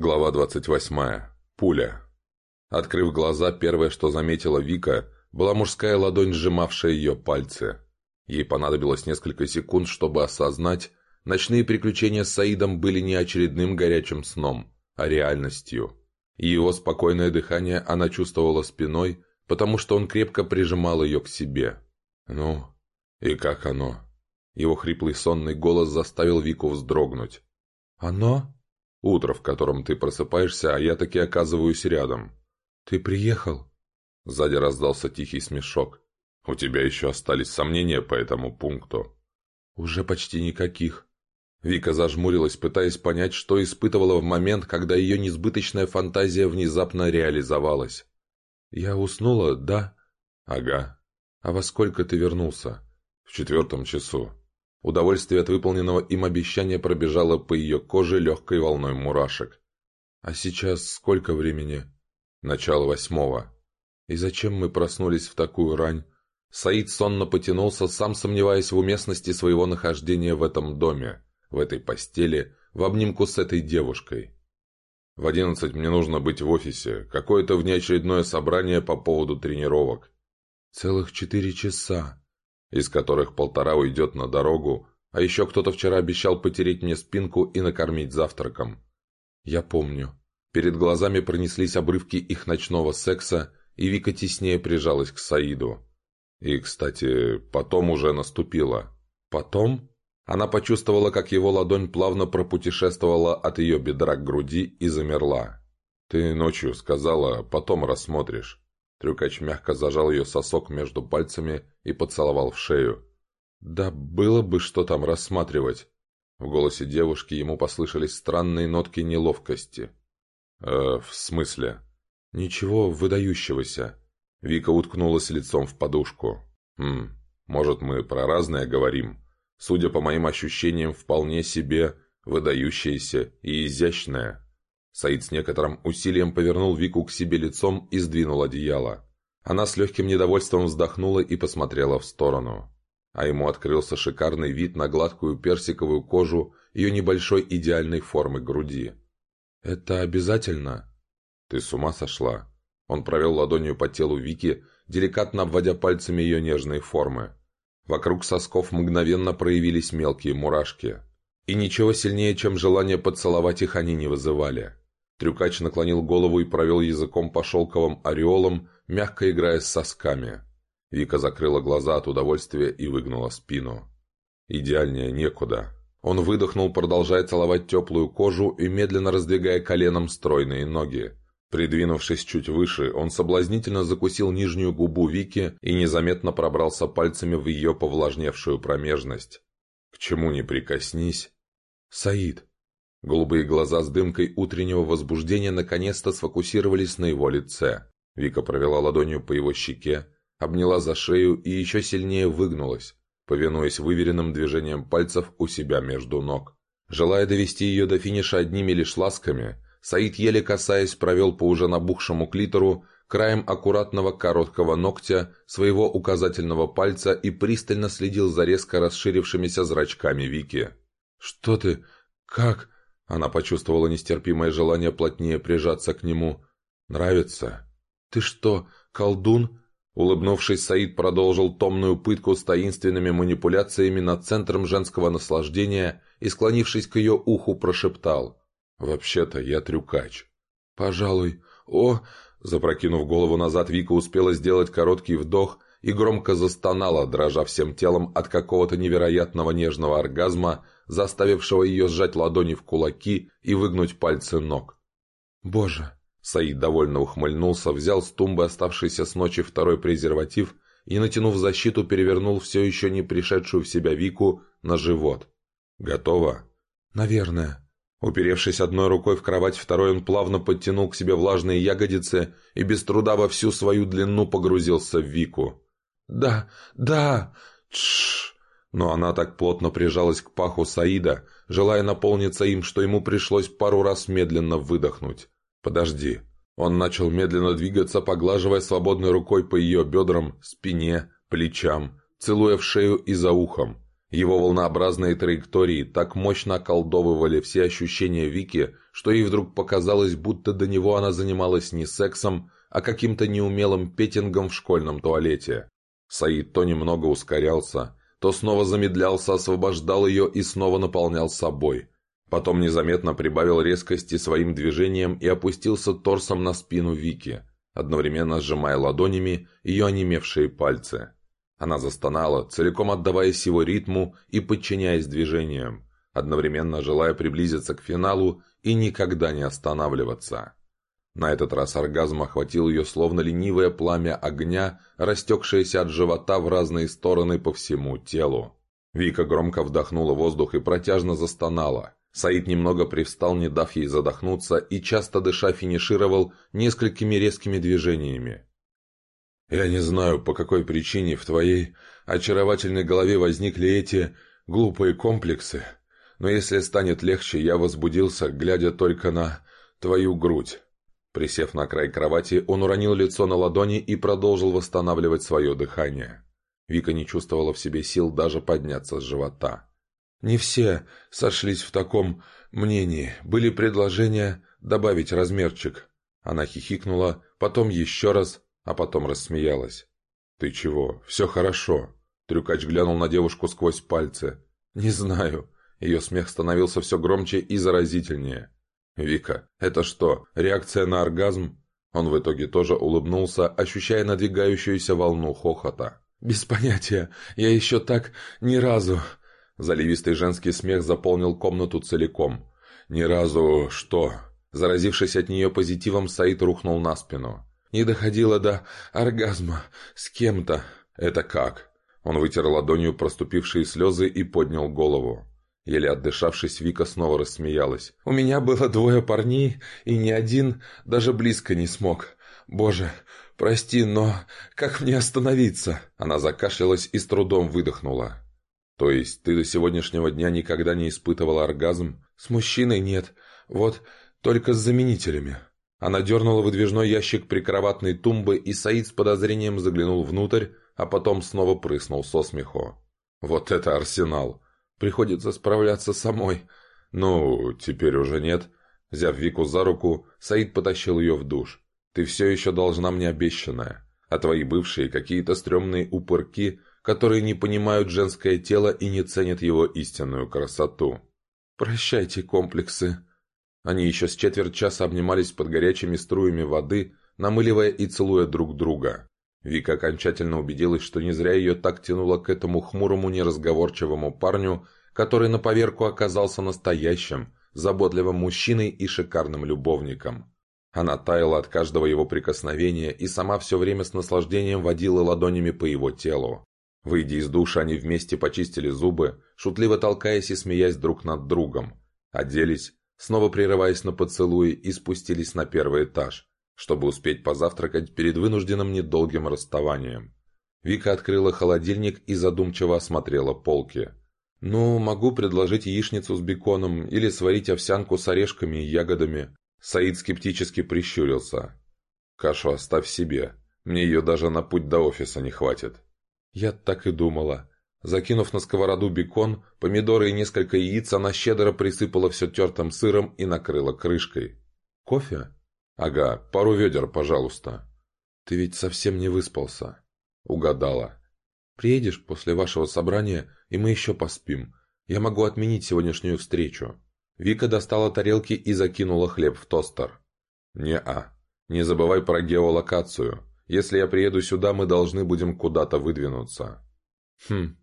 Глава 28. Пуля. Открыв глаза, первое, что заметила Вика, была мужская ладонь, сжимавшая ее пальцы. Ей понадобилось несколько секунд, чтобы осознать, ночные приключения с Саидом были не очередным горячим сном, а реальностью. И его спокойное дыхание она чувствовала спиной, потому что он крепко прижимал ее к себе. «Ну, и как оно?» Его хриплый сонный голос заставил Вику вздрогнуть. «Оно?» Утро, в котором ты просыпаешься, а я таки оказываюсь рядом. Ты приехал?» Сзади раздался тихий смешок. «У тебя еще остались сомнения по этому пункту?» «Уже почти никаких». Вика зажмурилась, пытаясь понять, что испытывала в момент, когда ее несбыточная фантазия внезапно реализовалась. «Я уснула, да?» «Ага». «А во сколько ты вернулся?» «В четвертом часу». Удовольствие от выполненного им обещания пробежало по ее коже легкой волной мурашек. «А сейчас сколько времени?» «Начало восьмого». «И зачем мы проснулись в такую рань?» Саид сонно потянулся, сам сомневаясь в уместности своего нахождения в этом доме, в этой постели, в обнимку с этой девушкой. «В одиннадцать мне нужно быть в офисе, какое-то внеочередное собрание по поводу тренировок». «Целых четыре часа», из которых полтора уйдет на дорогу, а еще кто-то вчера обещал потереть мне спинку и накормить завтраком. Я помню. Перед глазами пронеслись обрывки их ночного секса, и Вика теснее прижалась к Саиду. И, кстати, потом уже наступило. Потом? Она почувствовала, как его ладонь плавно пропутешествовала от ее бедра к груди и замерла. «Ты ночью сказала, потом рассмотришь». Трюкач мягко зажал ее сосок между пальцами и поцеловал в шею. «Да было бы что там рассматривать!» В голосе девушки ему послышались странные нотки неловкости. «Э, в смысле?» «Ничего выдающегося». Вика уткнулась лицом в подушку. «Хм, может, мы про разное говорим? Судя по моим ощущениям, вполне себе выдающееся и изящное». Саид с некоторым усилием повернул Вику к себе лицом и сдвинул одеяло. Она с легким недовольством вздохнула и посмотрела в сторону. А ему открылся шикарный вид на гладкую персиковую кожу ее небольшой идеальной формы груди. «Это обязательно?» «Ты с ума сошла?» Он провел ладонью по телу Вики, деликатно обводя пальцами ее нежные формы. Вокруг сосков мгновенно проявились мелкие мурашки. И ничего сильнее, чем желание поцеловать их, они не вызывали. Трюкач наклонил голову и провел языком по шелковым ореолам, мягко играя с сосками. Вика закрыла глаза от удовольствия и выгнула спину. Идеальнее некуда. Он выдохнул, продолжая целовать теплую кожу и медленно раздвигая коленом стройные ноги. Придвинувшись чуть выше, он соблазнительно закусил нижнюю губу Вики и незаметно пробрался пальцами в ее повлажневшую промежность. К чему не прикоснись. «Саид!» Голубые глаза с дымкой утреннего возбуждения наконец-то сфокусировались на его лице. Вика провела ладонью по его щеке, обняла за шею и еще сильнее выгнулась, повинуясь выверенным движениям пальцев у себя между ног. Желая довести ее до финиша одними лишь ласками, Саид, еле касаясь, провел по уже набухшему клитору краем аккуратного короткого ногтя своего указательного пальца и пристально следил за резко расширившимися зрачками Вики. «Что ты? Как?» Она почувствовала нестерпимое желание плотнее прижаться к нему. «Нравится?» «Ты что, колдун?» Улыбнувшись, Саид продолжил томную пытку с таинственными манипуляциями над центром женского наслаждения и, склонившись к ее уху, прошептал. «Вообще-то я трюкач». «Пожалуй. О!» Запрокинув голову назад, Вика успела сделать короткий вдох и громко застонала, дрожа всем телом от какого-то невероятного нежного оргазма, заставившего ее сжать ладони в кулаки и выгнуть пальцы ног. «Боже!» Саид довольно ухмыльнулся, взял с тумбы оставшийся с ночи второй презерватив и, натянув защиту, перевернул все еще не пришедшую в себя Вику на живот. «Готово?» «Наверное». Уперевшись одной рукой в кровать, второй он плавно подтянул к себе влажные ягодицы и без труда во всю свою длину погрузился в Вику. «Да, да!» Тш. Но она так плотно прижалась к паху Саида, желая наполниться им, что ему пришлось пару раз медленно выдохнуть. «Подожди». Он начал медленно двигаться, поглаживая свободной рукой по ее бедрам, спине, плечам, целуя в шею и за ухом. Его волнообразные траектории так мощно околдовывали все ощущения Вики, что ей вдруг показалось, будто до него она занималась не сексом, а каким-то неумелым петингом в школьном туалете. Саид то немного ускорялся, то снова замедлялся, освобождал ее и снова наполнял собой. Потом незаметно прибавил резкости своим движением и опустился торсом на спину Вики, одновременно сжимая ладонями ее онемевшие пальцы. Она застонала, целиком отдаваясь его ритму и подчиняясь движениям, одновременно желая приблизиться к финалу и никогда не останавливаться. На этот раз оргазм охватил ее словно ленивое пламя огня, растекшееся от живота в разные стороны по всему телу. Вика громко вдохнула воздух и протяжно застонала. Саид немного привстал, не дав ей задохнуться, и часто дыша финишировал несколькими резкими движениями. «Я не знаю, по какой причине в твоей очаровательной голове возникли эти глупые комплексы, но если станет легче, я возбудился, глядя только на твою грудь. Присев на край кровати, он уронил лицо на ладони и продолжил восстанавливать свое дыхание. Вика не чувствовала в себе сил даже подняться с живота. «Не все сошлись в таком мнении. Были предложения добавить размерчик». Она хихикнула, потом еще раз, а потом рассмеялась. «Ты чего? Все хорошо». Трюкач глянул на девушку сквозь пальцы. «Не знаю». Ее смех становился все громче и заразительнее. «Вика, это что, реакция на оргазм?» Он в итоге тоже улыбнулся, ощущая надвигающуюся волну хохота. «Без понятия. Я еще так ни разу...» Заливистый женский смех заполнил комнату целиком. «Ни разу... что?» Заразившись от нее позитивом, Саид рухнул на спину. «Не доходило до оргазма. С кем-то». «Это как?» Он вытер ладонью проступившие слезы и поднял голову. Еле отдышавшись, Вика снова рассмеялась. «У меня было двое парней, и ни один даже близко не смог. Боже, прости, но как мне остановиться?» Она закашлялась и с трудом выдохнула. «То есть ты до сегодняшнего дня никогда не испытывала оргазм?» «С мужчиной нет. Вот, только с заменителями». Она дернула выдвижной ящик прикроватной тумбы, и Саид с подозрением заглянул внутрь, а потом снова прыснул со смеху. «Вот это арсенал!» Приходится справляться самой. Ну, теперь уже нет. Взяв Вику за руку, Саид потащил ее в душ. Ты все еще должна мне обещанное. А твои бывшие какие-то стрёмные упырки, которые не понимают женское тело и не ценят его истинную красоту. Прощайте комплексы. Они еще с четверть часа обнимались под горячими струями воды, намыливая и целуя друг друга. Вика окончательно убедилась, что не зря ее так тянуло к этому хмурому неразговорчивому парню, который на поверку оказался настоящим, заботливым мужчиной и шикарным любовником. Она таяла от каждого его прикосновения и сама все время с наслаждением водила ладонями по его телу. Выйдя из душа, они вместе почистили зубы, шутливо толкаясь и смеясь друг над другом. Оделись, снова прерываясь на поцелуи и спустились на первый этаж, чтобы успеть позавтракать перед вынужденным недолгим расставанием. Вика открыла холодильник и задумчиво осмотрела полки. «Ну, могу предложить яичницу с беконом или сварить овсянку с орешками и ягодами». Саид скептически прищурился. «Кашу оставь себе. Мне ее даже на путь до офиса не хватит». «Я так и думала». Закинув на сковороду бекон, помидоры и несколько яиц, она щедро присыпала все тертым сыром и накрыла крышкой. «Кофе?» «Ага, пару ведер, пожалуйста». «Ты ведь совсем не выспался». «Угадала». «Приедешь после вашего собрания, и мы еще поспим. Я могу отменить сегодняшнюю встречу». Вика достала тарелки и закинула хлеб в тостер. «Не-а. Не забывай про геолокацию. Если я приеду сюда, мы должны будем куда-то выдвинуться». «Хм».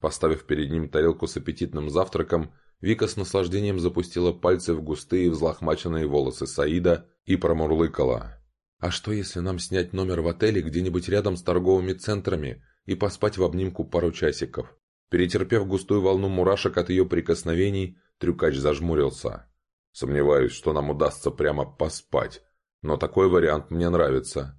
Поставив перед ним тарелку с аппетитным завтраком, Вика с наслаждением запустила пальцы в густые взлохмаченные волосы Саида и промурлыкала. «А что, если нам снять номер в отеле где-нибудь рядом с торговыми центрами и поспать в обнимку пару часиков?» Перетерпев густую волну мурашек от ее прикосновений, трюкач зажмурился. «Сомневаюсь, что нам удастся прямо поспать, но такой вариант мне нравится».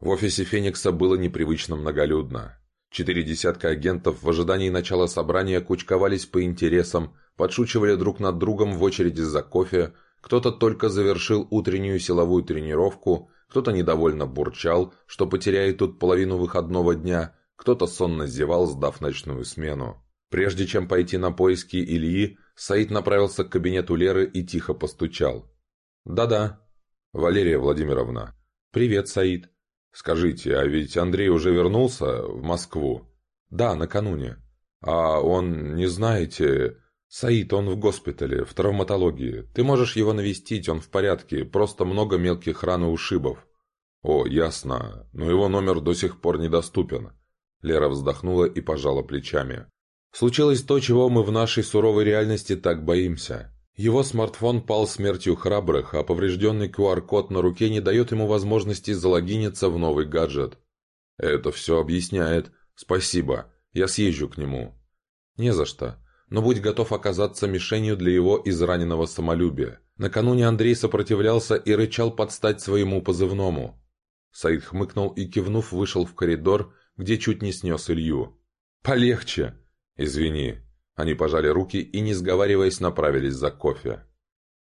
В офисе Феникса было непривычно многолюдно. Четыре десятка агентов в ожидании начала собрания кучковались по интересам, подшучивали друг над другом в очереди за кофе, кто-то только завершил утреннюю силовую тренировку, кто-то недовольно бурчал, что потеряет тут половину выходного дня, кто-то сонно зевал, сдав ночную смену. Прежде чем пойти на поиски Ильи, Саид направился к кабинету Леры и тихо постучал. «Да-да». «Валерия Владимировна». «Привет, Саид». «Скажите, а ведь Андрей уже вернулся в Москву?» «Да, накануне». «А он, не знаете...» «Саид, он в госпитале, в травматологии. Ты можешь его навестить, он в порядке, просто много мелких ран и ушибов». «О, ясно. Но его номер до сих пор недоступен». Лера вздохнула и пожала плечами. «Случилось то, чего мы в нашей суровой реальности так боимся. Его смартфон пал смертью храбрых, а поврежденный QR-код на руке не дает ему возможности залогиниться в новый гаджет. Это все объясняет. Спасибо. Я съезжу к нему». «Не за что но будь готов оказаться мишенью для его израненного самолюбия. Накануне Андрей сопротивлялся и рычал подстать своему позывному. Саид хмыкнул и, кивнув, вышел в коридор, где чуть не снес Илью. «Полегче!» «Извини». Они пожали руки и, не сговариваясь, направились за кофе.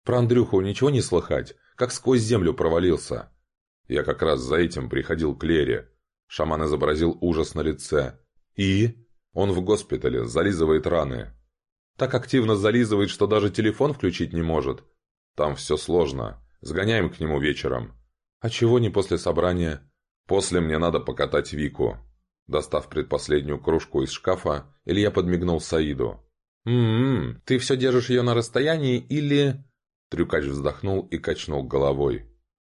«Про Андрюху ничего не слыхать? Как сквозь землю провалился?» «Я как раз за этим приходил к Лере». Шаман изобразил ужас на лице. «И?» «Он в госпитале, зализывает раны. Так активно зализывает, что даже телефон включить не может. Там все сложно. Сгоняем к нему вечером. А чего не после собрания? После мне надо покатать Вику. Достав предпоследнюю кружку из шкафа, Илья подмигнул Саиду. «М-м, ты все держишь ее на расстоянии или...» Трюкач вздохнул и качнул головой.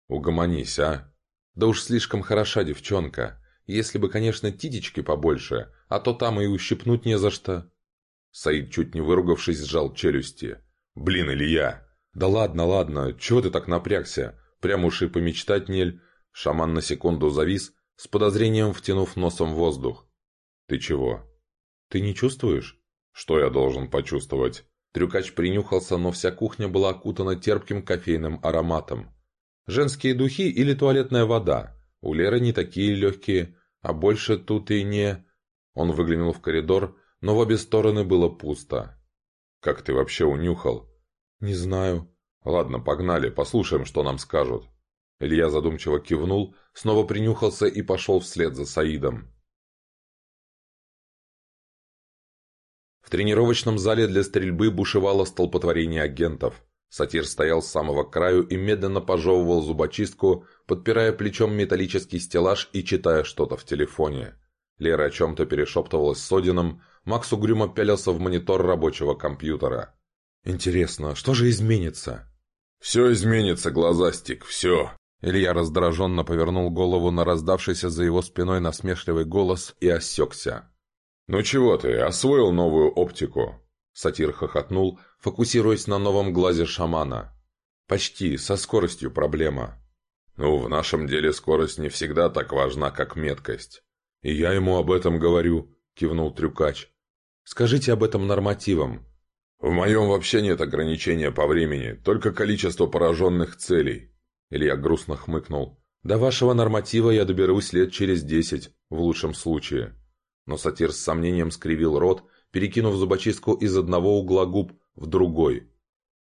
«Угомонись, а!» «Да уж слишком хороша девчонка. Если бы, конечно, титечки побольше, а то там и ущипнуть не за что». Саид, чуть не выругавшись, сжал челюсти. «Блин, Илья!» «Да ладно, ладно, чего ты так напрягся? Прям уж и помечтать нель...» Шаман на секунду завис, с подозрением втянув носом воздух. «Ты чего?» «Ты не чувствуешь?» «Что я должен почувствовать?» Трюкач принюхался, но вся кухня была окутана терпким кофейным ароматом. «Женские духи или туалетная вода? У Леры не такие легкие, а больше тут и не...» Он выглянул в коридор, но в обе стороны было пусто. «Как ты вообще унюхал?» «Не знаю». «Ладно, погнали, послушаем, что нам скажут». Илья задумчиво кивнул, снова принюхался и пошел вслед за Саидом. В тренировочном зале для стрельбы бушевало столпотворение агентов. Сатир стоял с самого краю и медленно пожевывал зубочистку, подпирая плечом металлический стеллаж и читая что-то в телефоне. Лера о чем-то перешептывалась с Одином, Макс угрюмо пялился в монитор рабочего компьютера. «Интересно, что же изменится?» «Все изменится, глазастик, все!» Илья раздраженно повернул голову на раздавшийся за его спиной насмешливый голос и осекся. «Ну чего ты, освоил новую оптику?» Сатир хохотнул, фокусируясь на новом глазе шамана. «Почти, со скоростью проблема». «Ну, в нашем деле скорость не всегда так важна, как меткость». «И я ему об этом говорю», — кивнул Трюкач. Скажите об этом нормативам». «В моем вообще нет ограничения по времени, только количество пораженных целей». Илья грустно хмыкнул. «До вашего норматива я доберусь лет через десять, в лучшем случае». Но сатир с сомнением скривил рот, перекинув зубочистку из одного угла губ в другой.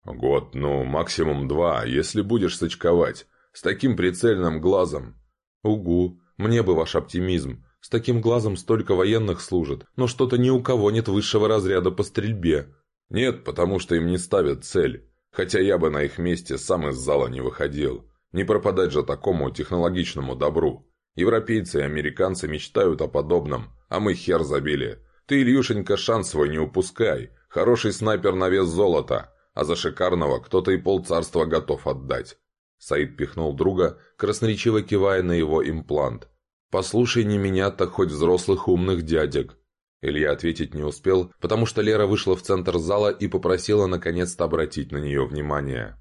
«Год, ну, максимум два, если будешь сочковать. С таким прицельным глазом». «Угу, мне бы ваш оптимизм. С таким глазом столько военных служит, но что-то ни у кого нет высшего разряда по стрельбе. Нет, потому что им не ставят цель. Хотя я бы на их месте сам из зала не выходил. Не пропадать же такому технологичному добру. Европейцы и американцы мечтают о подобном, а мы хер забили. Ты, Ильюшенька, шанс свой не упускай. Хороший снайпер на вес золота, а за шикарного кто-то и полцарства готов отдать. Саид пихнул друга, красноречиво кивая на его имплант. «Послушай не меня, так хоть взрослых умных дядек». Илья ответить не успел, потому что Лера вышла в центр зала и попросила наконец-то обратить на нее внимание.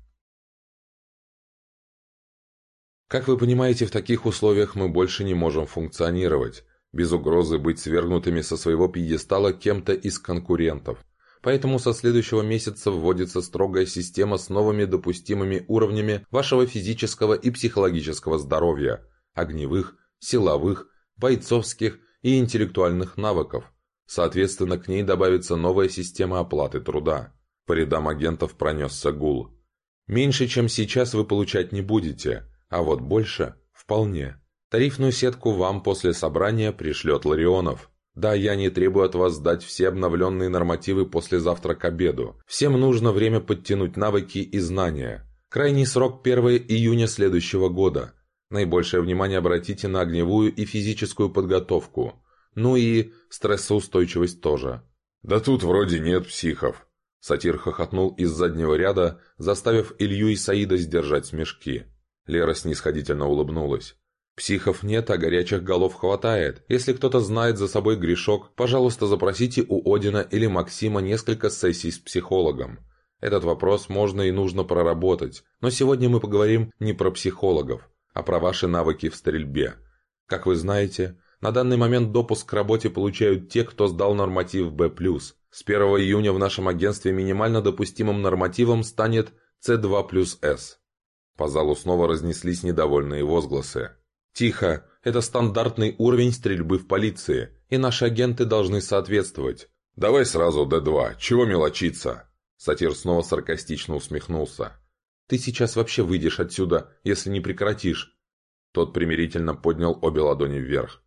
Как вы понимаете, в таких условиях мы больше не можем функционировать, без угрозы быть свергнутыми со своего пьедестала кем-то из конкурентов. Поэтому со следующего месяца вводится строгая система с новыми допустимыми уровнями вашего физического и психологического здоровья, огневых, силовых, бойцовских и интеллектуальных навыков. Соответственно, к ней добавится новая система оплаты труда. По рядам агентов пронесся гул. Меньше, чем сейчас вы получать не будете, а вот больше – вполне. Тарифную сетку вам после собрания пришлет Ларионов. Да, я не требую от вас сдать все обновленные нормативы послезавтра к обеду. Всем нужно время подтянуть навыки и знания. Крайний срок 1 июня следующего года. Наибольшее внимание обратите на огневую и физическую подготовку. Ну и стрессоустойчивость тоже. «Да тут вроде нет психов», — сатир хохотнул из заднего ряда, заставив Илью и Саида сдержать смешки. Лера снисходительно улыбнулась. «Психов нет, а горячих голов хватает. Если кто-то знает за собой грешок, пожалуйста, запросите у Одина или Максима несколько сессий с психологом. Этот вопрос можно и нужно проработать, но сегодня мы поговорим не про психологов, а про ваши навыки в стрельбе. Как вы знаете, на данный момент допуск к работе получают те, кто сдал норматив B+. С 1 июня в нашем агентстве минимально допустимым нормативом станет C2 плюс S. По залу снова разнеслись недовольные возгласы. «Тихо! Это стандартный уровень стрельбы в полиции, и наши агенты должны соответствовать». «Давай сразу D2, чего мелочиться?» Сатир снова саркастично усмехнулся. «Ты сейчас вообще выйдешь отсюда, если не прекратишь». Тот примирительно поднял обе ладони вверх.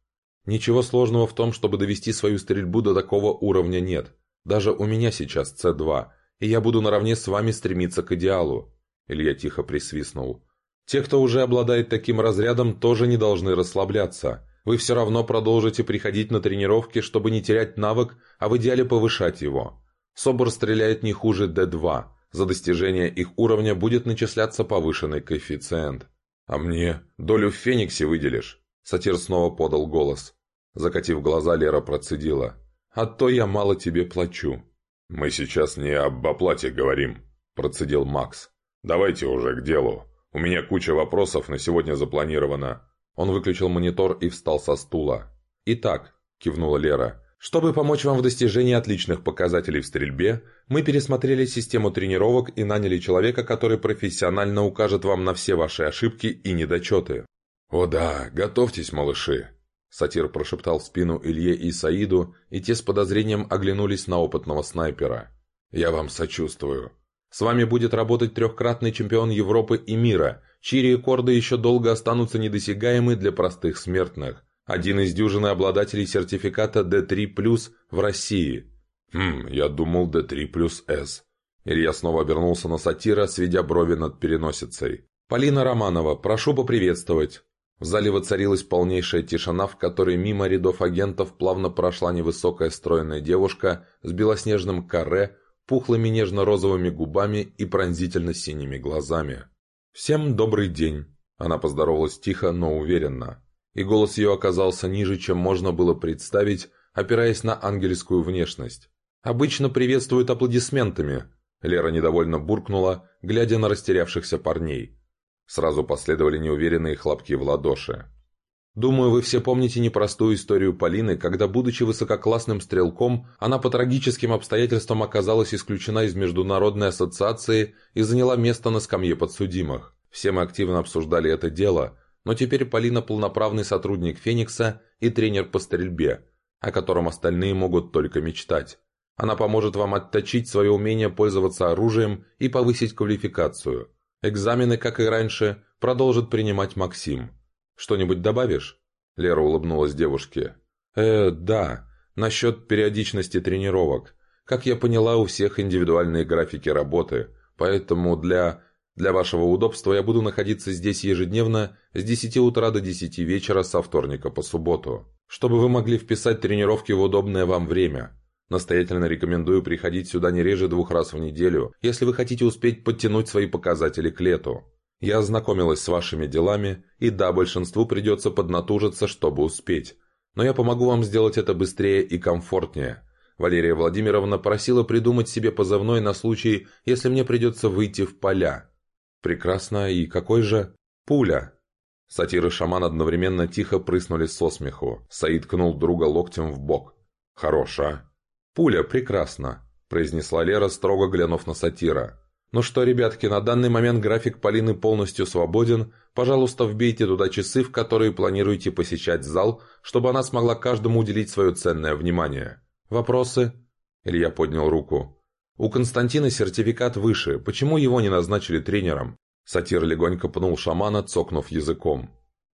«Ничего сложного в том, чтобы довести свою стрельбу до такого уровня нет. Даже у меня сейчас С2, и я буду наравне с вами стремиться к идеалу». Илья тихо присвистнул. «Те, кто уже обладает таким разрядом, тоже не должны расслабляться. Вы все равно продолжите приходить на тренировки, чтобы не терять навык, а в идеале повышать его. СОБР стреляет не хуже Д2. За достижение их уровня будет начисляться повышенный коэффициент. «А мне долю в Фениксе выделишь?» Сатир снова подал голос. Закатив глаза, Лера процедила. «А то я мало тебе плачу». «Мы сейчас не об оплате говорим», процедил Макс. «Давайте уже к делу. У меня куча вопросов на сегодня запланировано». Он выключил монитор и встал со стула. «Итак», – кивнула Лера, чтобы помочь вам в достижении отличных показателей в стрельбе, мы пересмотрели систему тренировок и наняли человека, который профессионально укажет вам на все ваши ошибки и недочеты. «О да, готовьтесь, малыши!» Сатир прошептал в спину Илье и Саиду, и те с подозрением оглянулись на опытного снайпера. «Я вам сочувствую. С вами будет работать трехкратный чемпион Европы и мира, чьи рекорды еще долго останутся недосягаемы для простых смертных. Один из дюжины обладателей сертификата D3+, в России. Хм, я думал D3 плюс S. Илья снова обернулся на сатира, сведя брови над переносицей. «Полина Романова, прошу поприветствовать». В зале воцарилась полнейшая тишина, в которой мимо рядов агентов плавно прошла невысокая стройная девушка с белоснежным каре, пухлыми нежно-розовыми губами и пронзительно-синими глазами. «Всем добрый день!» Она поздоровалась тихо, но уверенно и голос ее оказался ниже, чем можно было представить, опираясь на ангельскую внешность. «Обычно приветствуют аплодисментами», — Лера недовольно буркнула, глядя на растерявшихся парней. Сразу последовали неуверенные хлопки в ладоши. Думаю, вы все помните непростую историю Полины, когда, будучи высококлассным стрелком, она по трагическим обстоятельствам оказалась исключена из Международной ассоциации и заняла место на скамье подсудимых. Все мы активно обсуждали это дело, но теперь Полина полноправный сотрудник «Феникса» и тренер по стрельбе, о котором остальные могут только мечтать. Она поможет вам отточить свое умение пользоваться оружием и повысить квалификацию. Экзамены, как и раньше, продолжит принимать Максим. Что-нибудь добавишь?» Лера улыбнулась девушке. «Э, да, насчет периодичности тренировок. Как я поняла, у всех индивидуальные графики работы, поэтому для для вашего удобства я буду находиться здесь ежедневно с 10 утра до 10 вечера со вторника по субботу, чтобы вы могли вписать тренировки в удобное вам время. Настоятельно рекомендую приходить сюда не реже двух раз в неделю, если вы хотите успеть подтянуть свои показатели к лету. Я ознакомилась с вашими делами, и да, большинству придется поднатужиться, чтобы успеть. Но я помогу вам сделать это быстрее и комфортнее. Валерия Владимировна просила придумать себе позывной на случай, если мне придется выйти в поля. Прекрасно, и какой же? Пуля. Сатир и шаман одновременно тихо прыснули со смеху. Саид кнул друга локтем в бок. «Хорош, а?» «Пуля, прекрасно», – произнесла Лера, строго глянув на сатира. «Ну что, ребятки, на данный момент график Полины полностью свободен. Пожалуйста, вбейте туда часы, в которые планируете посещать зал, чтобы она смогла каждому уделить свое ценное внимание. Вопросы?» Илья поднял руку. У Константина сертификат выше, почему его не назначили тренером? Сатир легонько пнул шамана, цокнув языком.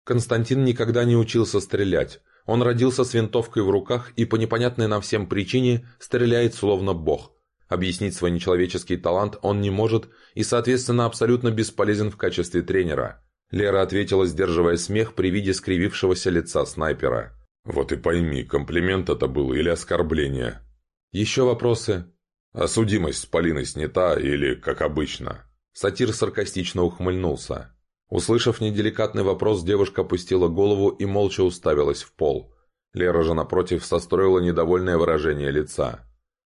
Константин никогда не учился стрелять. Он родился с винтовкой в руках и по непонятной нам всем причине стреляет словно бог. Объяснить свой нечеловеческий талант он не может и, соответственно, абсолютно бесполезен в качестве тренера. Лера ответила, сдерживая смех при виде скривившегося лица снайпера. «Вот и пойми, комплимент это был или оскорбление?» «Еще вопросы?» «А судимость с Полиной снята или как обычно?» Сатир саркастично ухмыльнулся. Услышав неделикатный вопрос, девушка опустила голову и молча уставилась в пол. Лера же, напротив, состроила недовольное выражение лица.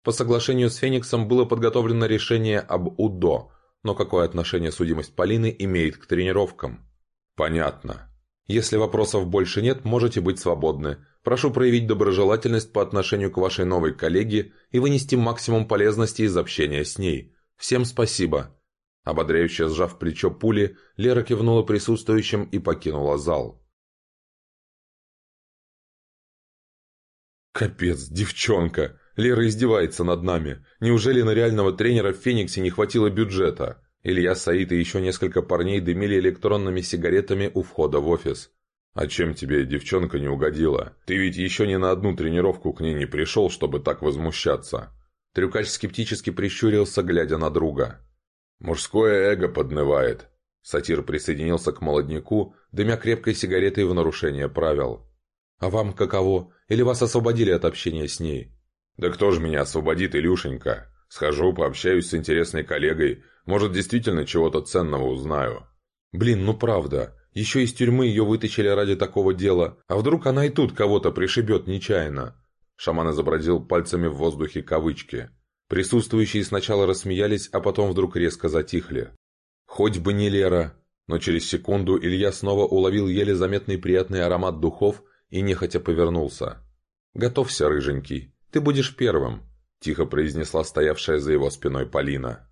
По соглашению с Фениксом было подготовлено решение об УДО, но какое отношение судимость Полины имеет к тренировкам? Понятно. Если вопросов больше нет, можете быть свободны. Прошу проявить доброжелательность по отношению к вашей новой коллеге и вынести максимум полезности из общения с ней. Всем спасибо. Ободряюще сжав плечо пули, Лера кивнула присутствующим и покинула зал. «Капец, девчонка! Лера издевается над нами. Неужели на реального тренера в «Фениксе» не хватило бюджета?» Илья, Саид и еще несколько парней дымили электронными сигаретами у входа в офис. «А чем тебе девчонка не угодила? Ты ведь еще ни на одну тренировку к ней не пришел, чтобы так возмущаться». Трюкач скептически прищурился, глядя на друга. «Мужское эго поднывает». Сатир присоединился к молодняку, дымя крепкой сигаретой в нарушение правил. «А вам каково? Или вас освободили от общения с ней?» «Да кто же меня освободит, Илюшенька? Схожу, пообщаюсь с интересной коллегой. Может, действительно чего-то ценного узнаю». «Блин, ну правда. Еще из тюрьмы ее вытащили ради такого дела. А вдруг она и тут кого-то пришибет нечаянно?» Шаман изобразил пальцами в воздухе кавычки. Присутствующие сначала рассмеялись, а потом вдруг резко затихли. Хоть бы не Лера. Но через секунду Илья снова уловил еле заметный приятный аромат духов и нехотя повернулся. «Готовься, рыженький, ты будешь первым», – тихо произнесла стоявшая за его спиной Полина.